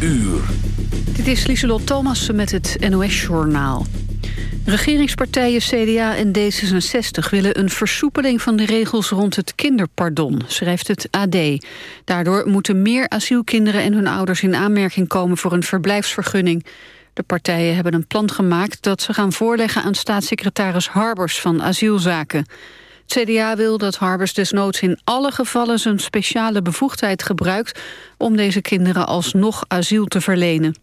uur. Dit is Lieselot Thomassen met het NOS-journaal. Regeringspartijen CDA en D66 willen een versoepeling van de regels rond het kinderpardon, schrijft het AD. Daardoor moeten meer asielkinderen en hun ouders in aanmerking komen voor een verblijfsvergunning. De partijen hebben een plan gemaakt dat ze gaan voorleggen aan staatssecretaris Harbers van Asielzaken. Het CDA wil dat Harbers desnoods in alle gevallen zijn speciale bevoegdheid gebruikt om deze kinderen alsnog asiel te verlenen.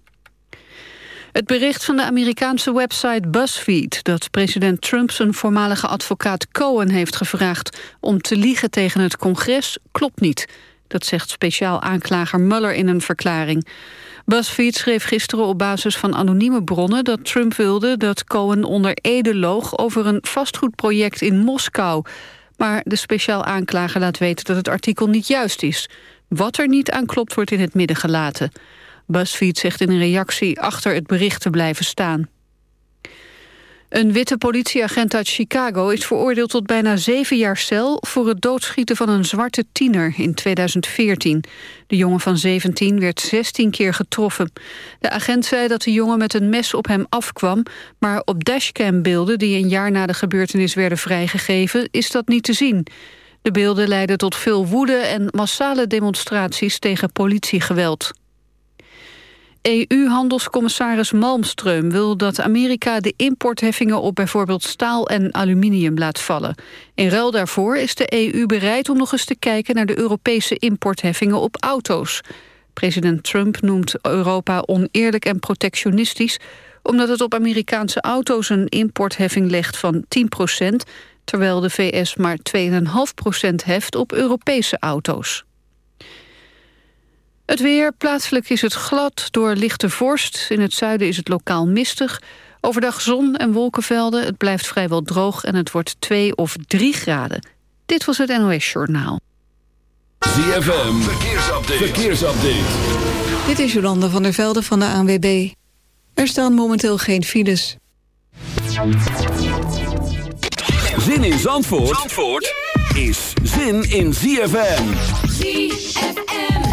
Het bericht van de Amerikaanse website BuzzFeed... dat president Trump zijn voormalige advocaat Cohen heeft gevraagd... om te liegen tegen het congres, klopt niet. Dat zegt speciaal aanklager Mueller in een verklaring. BuzzFeed schreef gisteren op basis van anonieme bronnen... dat Trump wilde dat Cohen onder ede loog... over een vastgoedproject in Moskou. Maar de speciaal aanklager laat weten dat het artikel niet juist is. Wat er niet aan klopt, wordt in het midden gelaten. BuzzFeed zegt in een reactie achter het bericht te blijven staan. Een witte politieagent uit Chicago is veroordeeld tot bijna zeven jaar cel... voor het doodschieten van een zwarte tiener in 2014. De jongen van 17 werd 16 keer getroffen. De agent zei dat de jongen met een mes op hem afkwam... maar op dashcambeelden die een jaar na de gebeurtenis werden vrijgegeven... is dat niet te zien. De beelden leidden tot veel woede en massale demonstraties tegen politiegeweld. EU-handelscommissaris Malmström wil dat Amerika de importheffingen op bijvoorbeeld staal en aluminium laat vallen. In ruil daarvoor is de EU bereid om nog eens te kijken naar de Europese importheffingen op auto's. President Trump noemt Europa oneerlijk en protectionistisch omdat het op Amerikaanse auto's een importheffing legt van 10% terwijl de VS maar 2,5% heft op Europese auto's. Het weer, plaatselijk is het glad door lichte vorst. In het zuiden is het lokaal mistig. Overdag zon en wolkenvelden. Het blijft vrijwel droog en het wordt 2 of 3 graden. Dit was het NOS Journaal. ZFM, verkeersupdate. verkeersupdate. Dit is Jolanda van der Velde van de ANWB. Er staan momenteel geen files. Zin in Zandvoort, Zandvoort? is zin in ZFM. ZFM.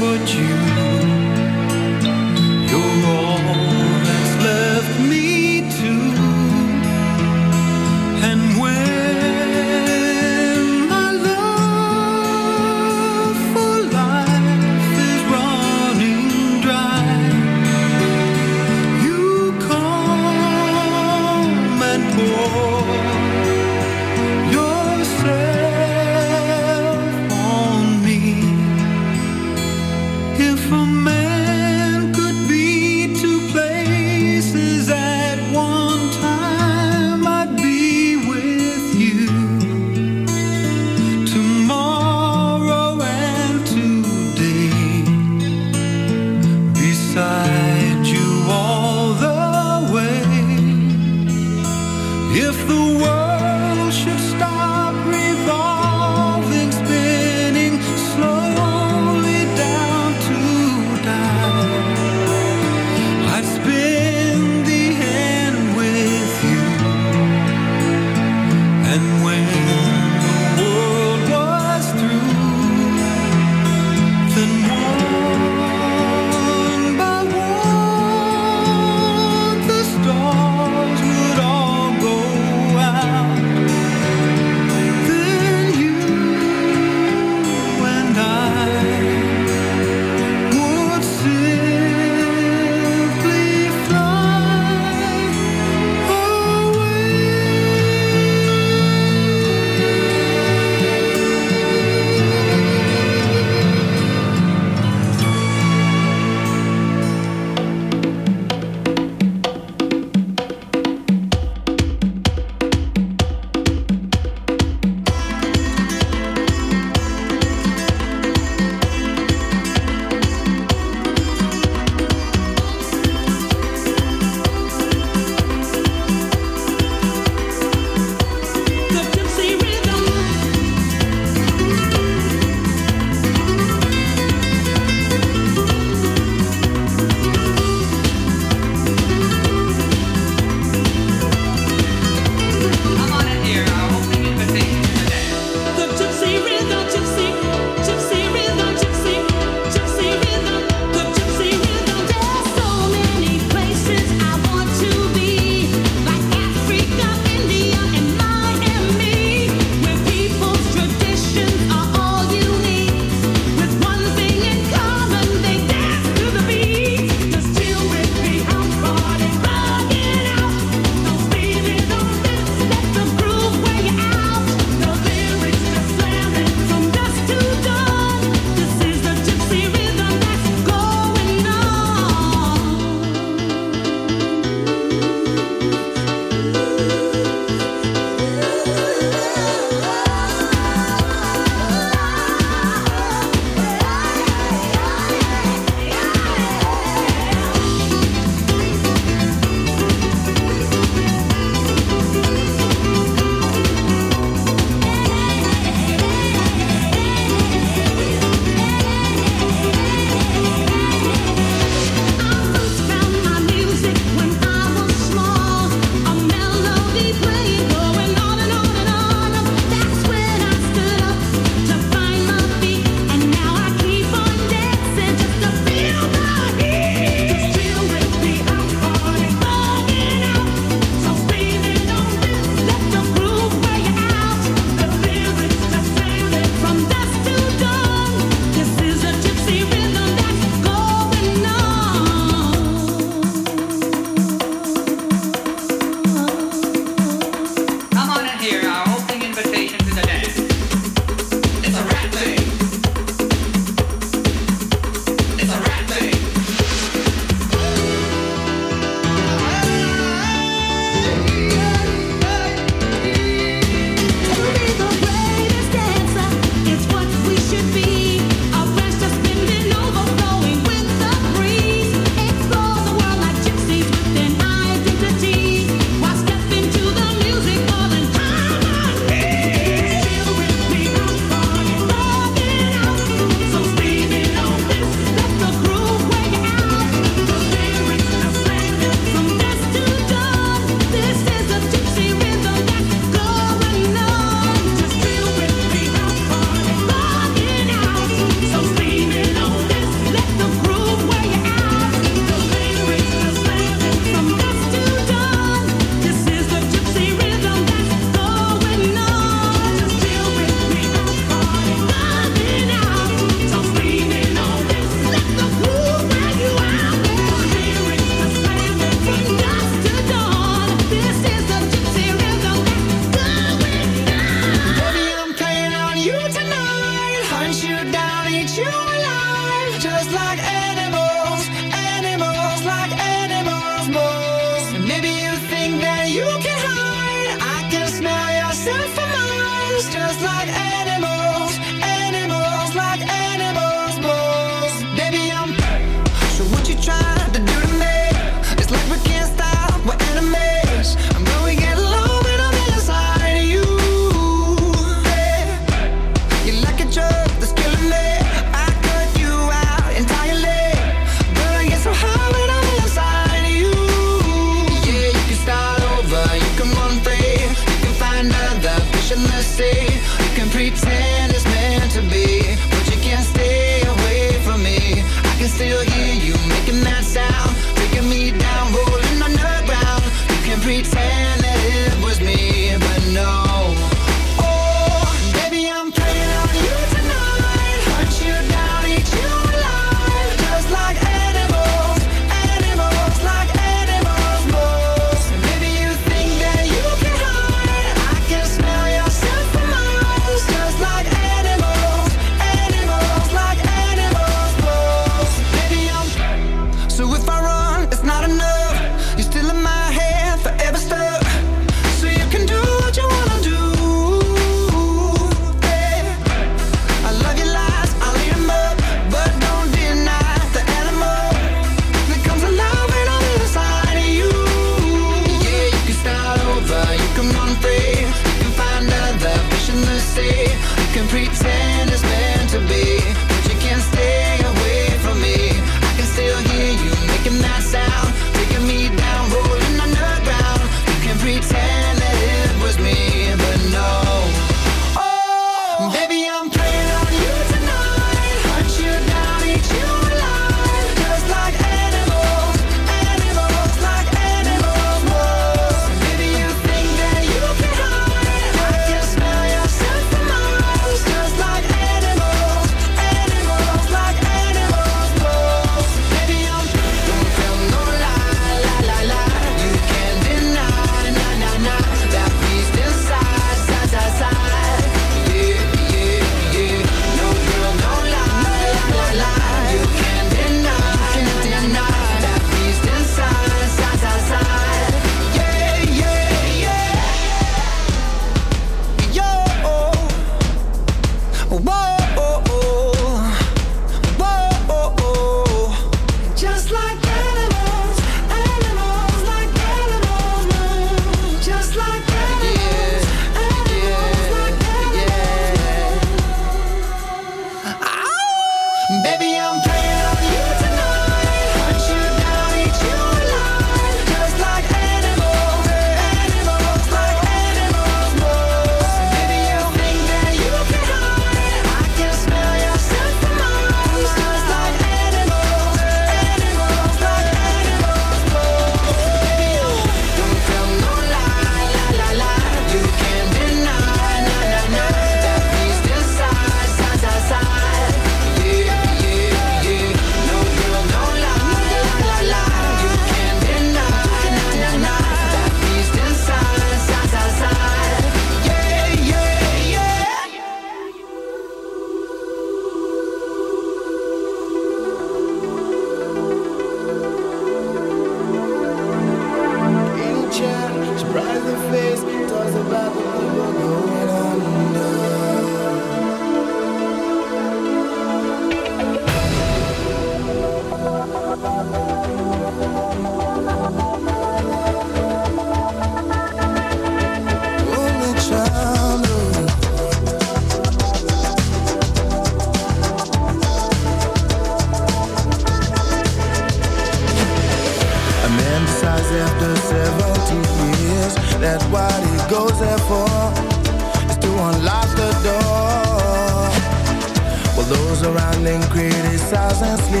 со свет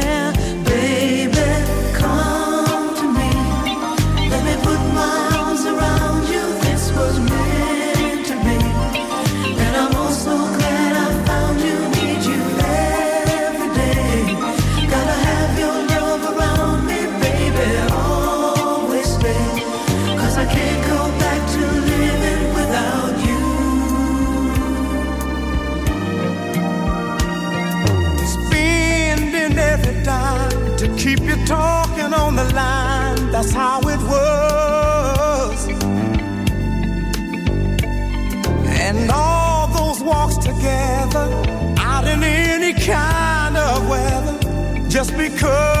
Just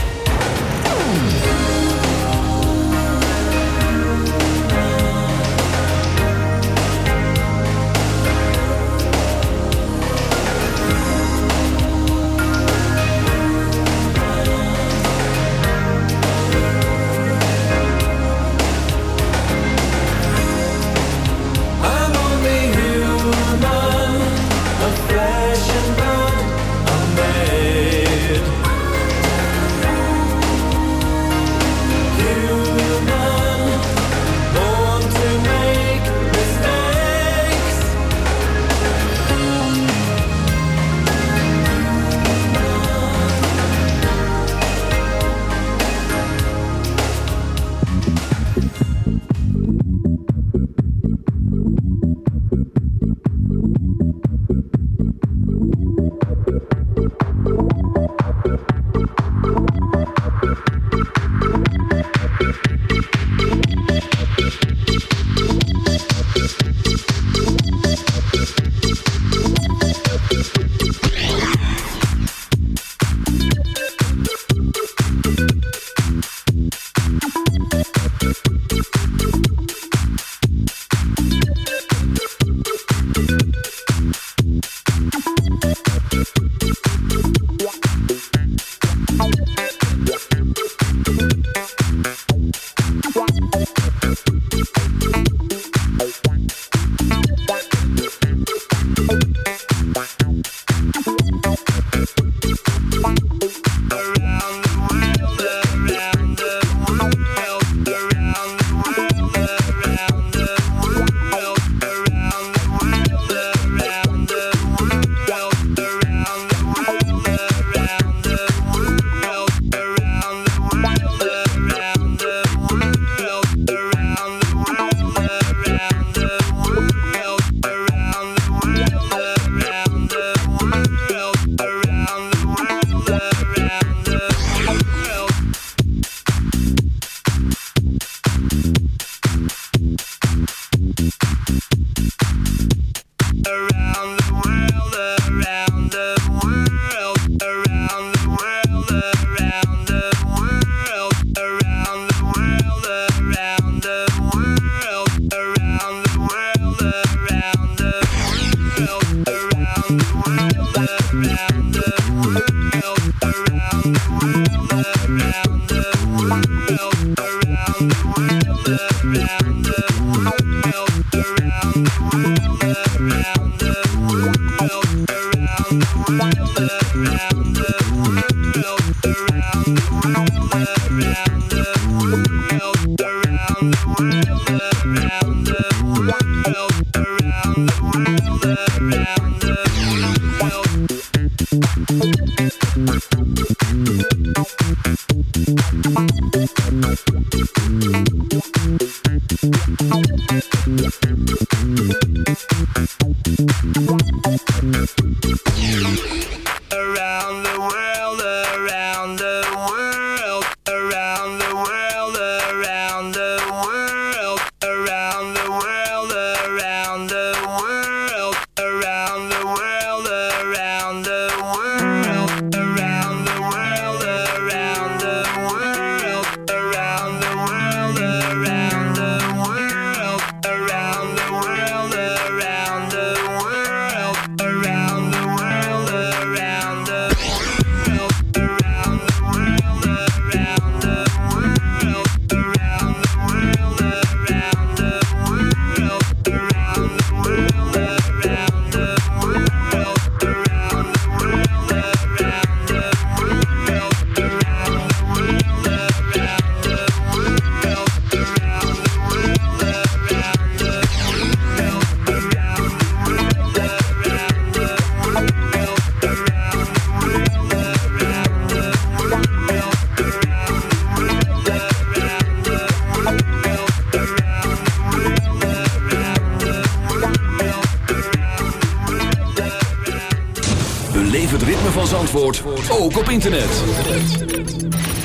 Zandvoort, ook op internet.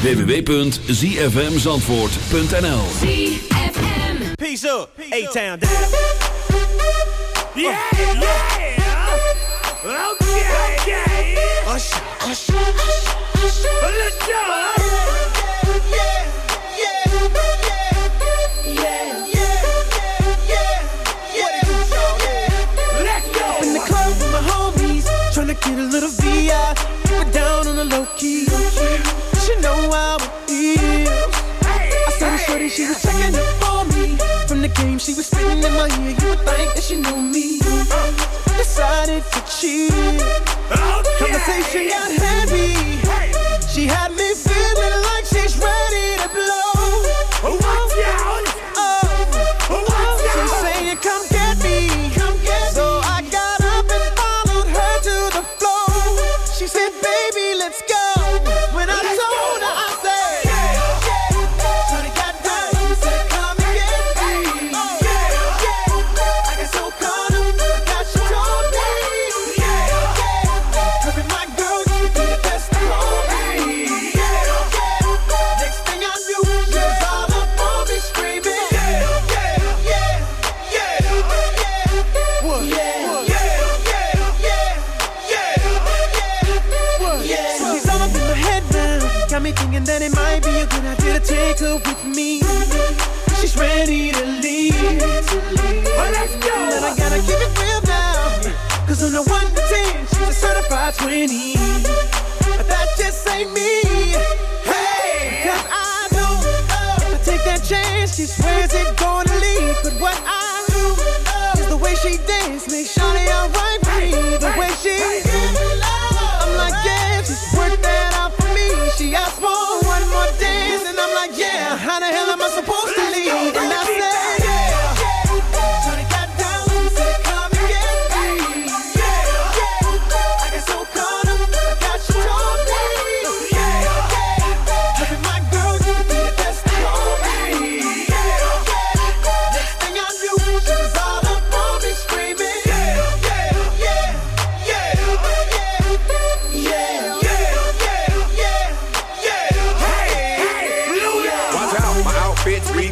www.zfmzandvoort.nl Peace up, A-Town down. Yeah, yeah. Okay, okay. Usher, usher, usher. Let's go. Me. Decided to cheat. Oh, Conversation got heavy. She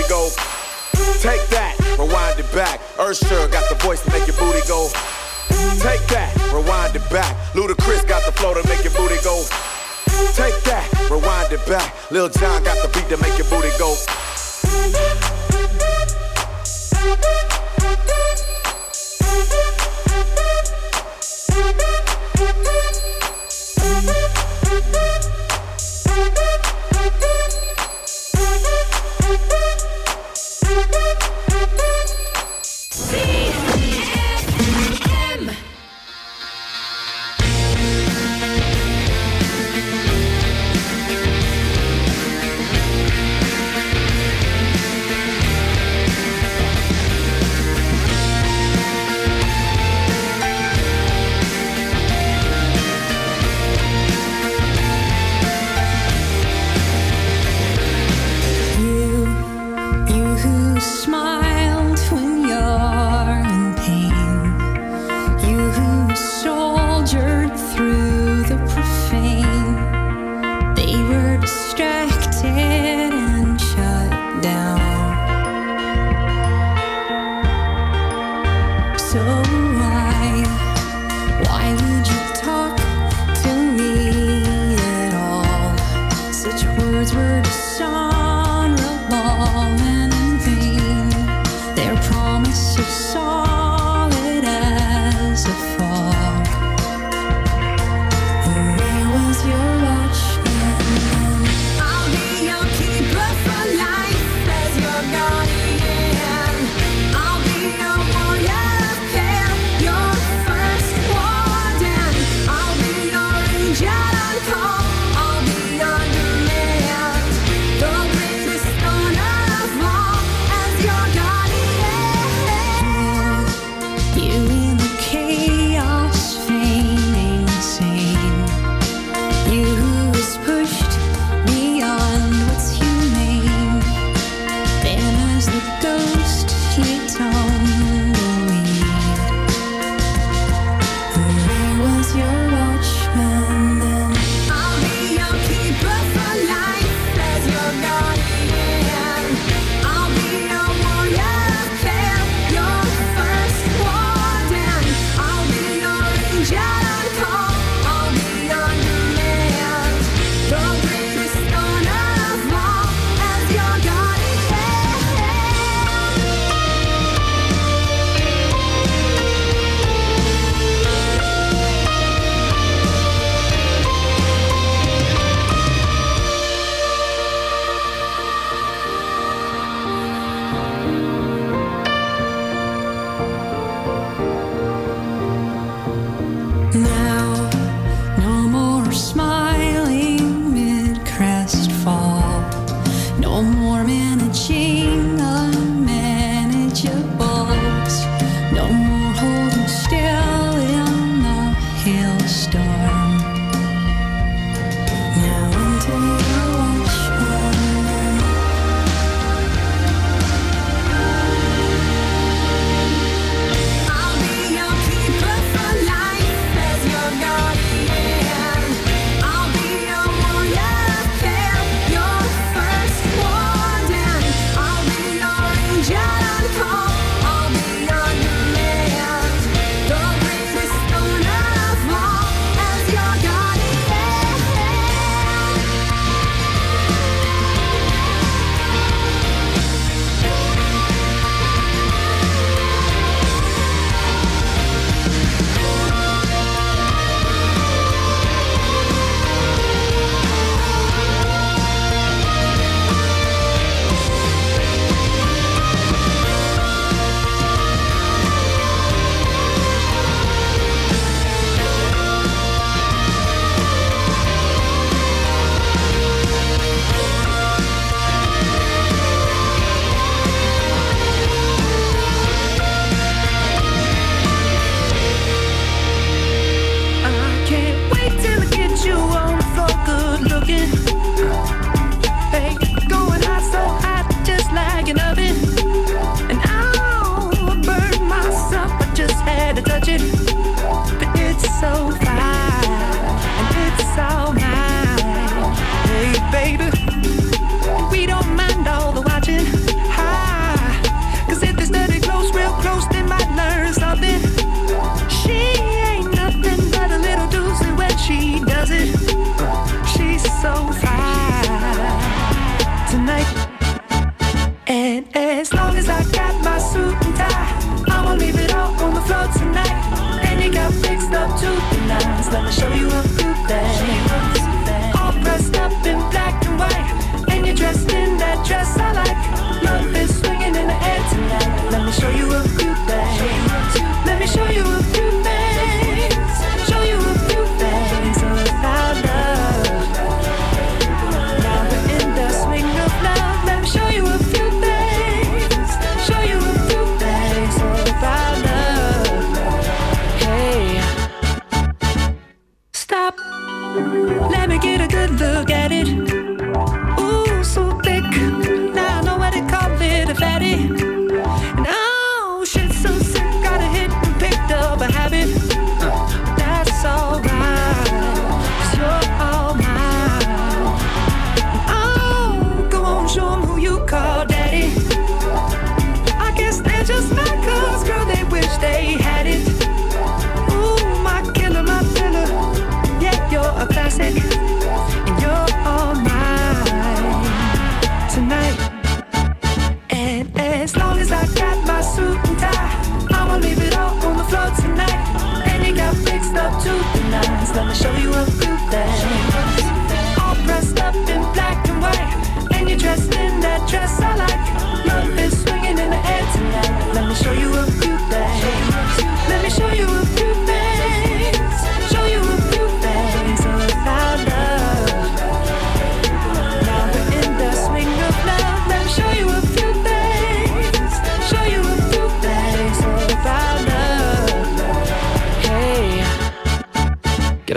booty go. Take that, rewind it back. Usher got the voice to make your booty go. Take that, rewind it back. Ludacris got the flow to make your booty go. Take that, rewind it back. Lil Jon got the beat to make your booty go.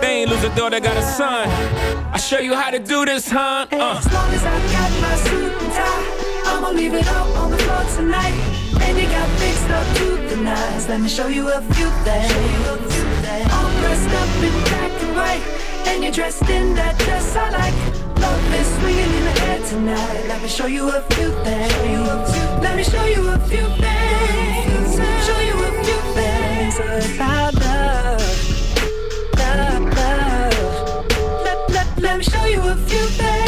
They ain't lose a daughter, got a son. I'll show you how to do this, huh? Uh. As long as I got my suit and tie, I'ma leave it all on the floor tonight. And you got fixed up to the nines. Let me show you a few things. All dressed up in black and white, and you're dressed in that dress I like. Love is swinging in the air tonight. Let me show you a few things. Let me show you a few things. Show you a few things about Let, me show you a few things.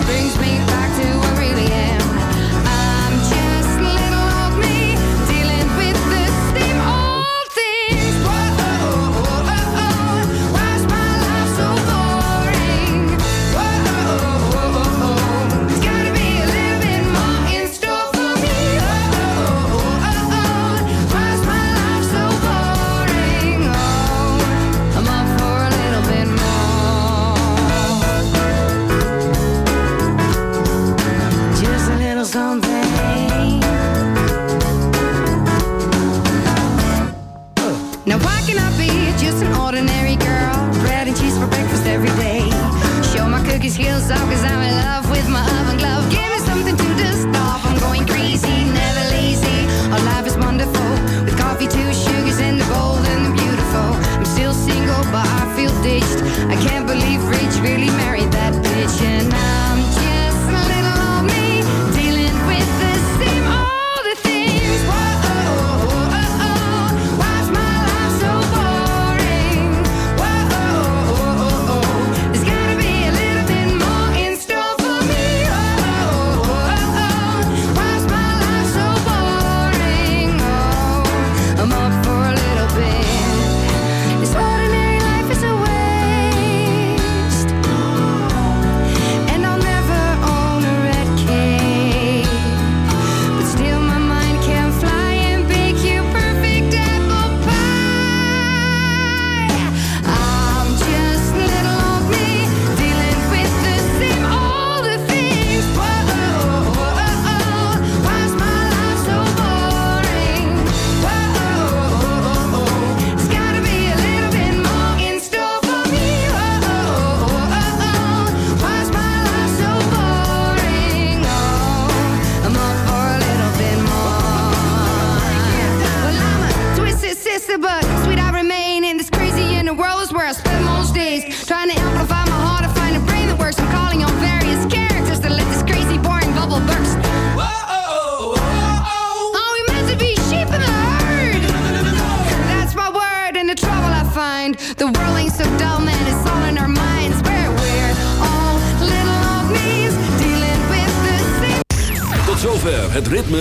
really married.